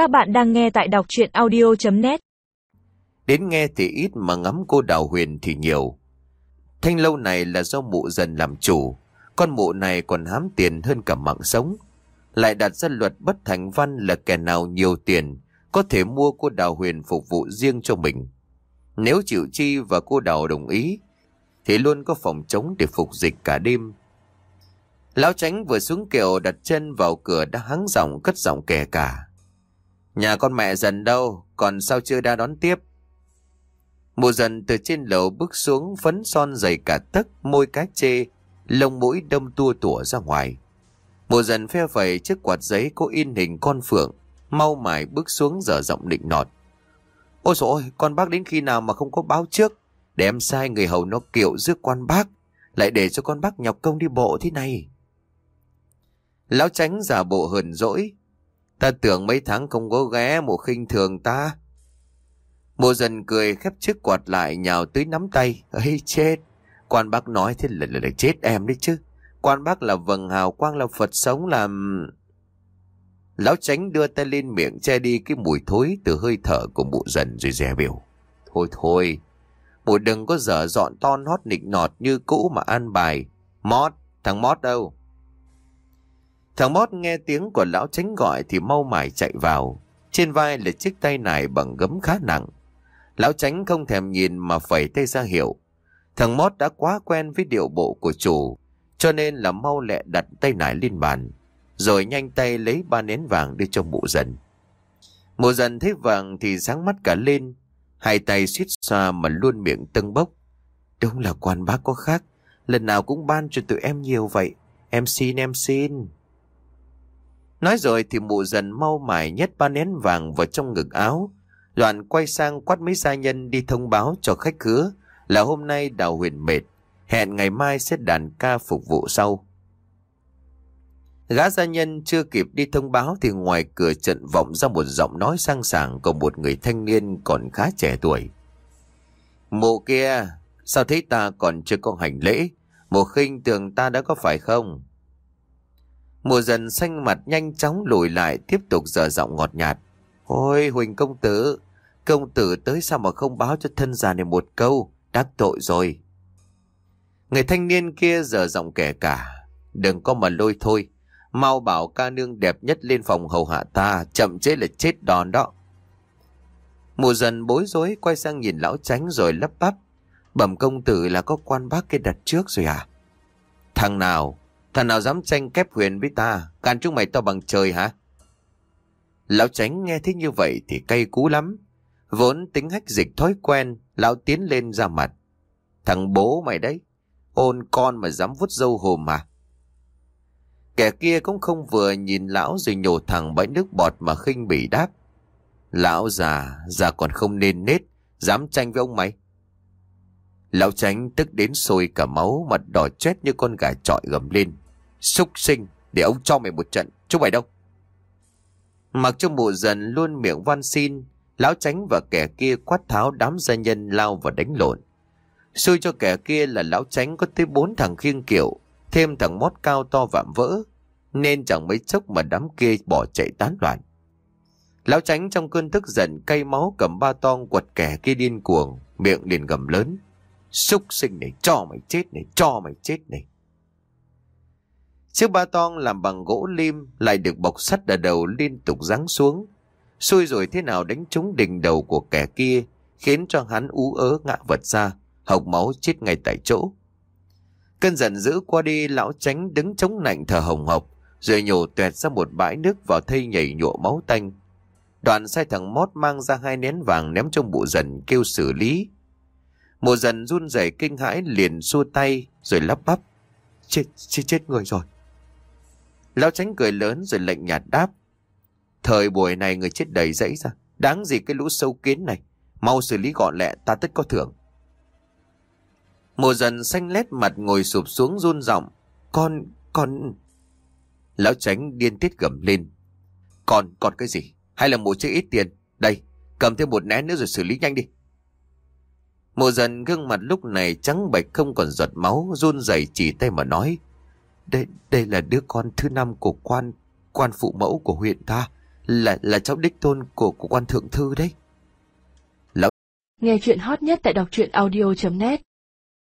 Các bạn đang nghe tại đọc chuyện audio.net Đến nghe thì ít mà ngắm cô Đào Huyền thì nhiều. Thanh lâu này là do mụ dần làm chủ. Con mụ này còn hám tiền hơn cả mạng sống. Lại đặt ra luật bất thành văn là kẻ nào nhiều tiền có thể mua cô Đào Huyền phục vụ riêng cho mình. Nếu chịu chi và cô Đào đồng ý, thì luôn có phòng chống để phục dịch cả đêm. Lão tránh vừa xuống kiệu đặt chân vào cửa đã hắng giọng cất giọng kẻ cả. Nhà con mẹ dần đâu, còn sao chưa đã đón tiếp? Mụ dần từ trên lầu bước xuống phấn son dày cả tấc, môi cá chê, lông mũi đâm tua tủa ra ngoài. Mụ dần phe phẩy chiếc quạt giấy có in hình con phượng, mau mải bước xuống dở giọng định nọt. Ôi dồi ôi, con bác đến khi nào mà không có báo trước, để em sai người hầu nó kiệu rước quan bác, lại để cho con bác nhọc công đi bộ thế này. Lão tránh giả bộ hờn dỗi. Ta tưởng mấy tháng không có ghé mộ khinh thường ta. Mộ dần cười khép chiếc quạt lại nhào tới nắm tay. ấy chết. Quan bác nói thế là, là, là chết em đấy chứ. Quan bác là vầng hào quang là Phật sống làm... Lão tránh đưa tay lên miệng che đi cái mùi thối từ hơi thở của mụ dần rồi dè biểu. Thôi thôi, mụ đừng có dở dọn ton hót nịnh nọt như cũ mà an bài. Mót, thằng Mót đâu? Thằng Mót nghe tiếng của lão tránh gọi thì mau mải chạy vào. Trên vai là chiếc tay nải bằng gấm khá nặng. Lão tránh không thèm nhìn mà phẩy tay ra hiệu. Thằng Mót đã quá quen với điệu bộ của chủ, cho nên là mau lẹ đặt tay nải lên bàn, rồi nhanh tay lấy ba nén vàng đưa cho mụ dần. Mụ dần thấy vàng thì sáng mắt cả lên, hai tay suýt xoa mà luôn miệng tưng bốc. Đúng là quan bác có khác, lần nào cũng ban cho tụi em nhiều vậy. Em xin, em xin. Nói rồi thì mụ dần mau mải nhét ba nén vàng vào trong ngực áo. Đoạn quay sang quát mấy gia nhân đi thông báo cho khách khứa là hôm nay đào huyền mệt. Hẹn ngày mai sẽ đàn ca phục vụ sau. Gã gia nhân chưa kịp đi thông báo thì ngoài cửa trận vọng ra một giọng nói sang sảng của một người thanh niên còn khá trẻ tuổi. Mụ kia, sao thấy ta còn chưa có hành lễ? Mụ khinh tưởng ta đã có phải không? Mùa dần xanh mặt nhanh chóng lùi lại tiếp tục dở giọng ngọt nhạt. Ôi Huỳnh công tử, công tử tới sao mà không báo cho thân già này một câu, đắc tội rồi. Người thanh niên kia dở giọng kẻ cả, đừng có mà lôi thôi, mau bảo ca nương đẹp nhất lên phòng hầu hạ ta, chậm chế là chết đòn đó. Mùa dần bối rối quay sang nhìn lão tránh rồi lấp bắp, bẩm công tử là có quan bác kia đặt trước rồi à? Thằng nào? Thằng nào dám tranh kép huyền với ta, can chúng mày to bằng trời hả? Lão tránh nghe thấy như vậy thì cay cú lắm. Vốn tính hách dịch thói quen, lão tiến lên ra mặt. Thằng bố mày đấy, ôn con mà dám vút dâu hồm mà. Kẻ kia cũng không vừa nhìn lão rồi nhổ thẳng bãi nước bọt mà khinh bỉ đáp. Lão già, già còn không nên nết, dám tranh với ông mày. Lão tránh tức đến sôi cả máu, mặt đỏ chết như con gà trọi gầm lên. Xúc sinh, để ông cho mày một trận, chúng mày đâu? Mặc cho mụ dần luôn miệng van xin, lão tránh và kẻ kia quát tháo đám gia nhân lao vào đánh lộn. Xui cho kẻ kia là lão tránh có tới bốn thằng khiêng kiểu, thêm thằng mót cao to vạm vỡ, nên chẳng mấy chốc mà đám kia bỏ chạy tán loạn. Lão tránh trong cơn tức giận cay máu cầm ba tong quật kẻ kia điên cuồng, miệng liền gầm lớn. Xúc sinh này, cho mày chết này, cho mày chết này. Chiếc ba tong làm bằng gỗ lim lại được bọc sắt ở đầu liên tục giáng xuống. Xui rồi thế nào đánh trúng đỉnh đầu của kẻ kia, khiến cho hắn ú ớ ngã vật ra, hộc máu chết ngay tại chỗ. Cơn giận dữ qua đi, lão tránh đứng chống nạnh thở hồng hộc, rồi nhổ tuẹt ra một bãi nước vào thây nhảy nhụa máu tanh. Đoàn sai thằng Mót mang ra hai nén vàng ném trong bụi dần kêu xử lý. Mùa dần run rẩy kinh hãi liền xua tay rồi lắp bắp. Chết, chết, chết người rồi. Lão tránh cười lớn rồi lệnh nhạt đáp. Thời buổi này người chết đầy dãy ra. Đáng gì cái lũ sâu kiến này. Mau xử lý gọn lẹ ta tất có thưởng. Mùa dần xanh lét mặt ngồi sụp xuống run giọng Con, con... Lão tránh điên tiết gầm lên. Còn, còn cái gì? Hay là một chơi ít tiền? Đây, cầm thêm một nén nữa rồi xử lý nhanh đi. Mộ dần gương mặt lúc này trắng bệch không còn giọt máu, run rẩy chỉ tay mà nói. Đây, đây là đứa con thứ năm của quan, quan phụ mẫu của huyện ta, Là là cháu đích tôn của, của quan thượng thư đấy Nghe chuyện hot nhất tại đọc truyện audio.net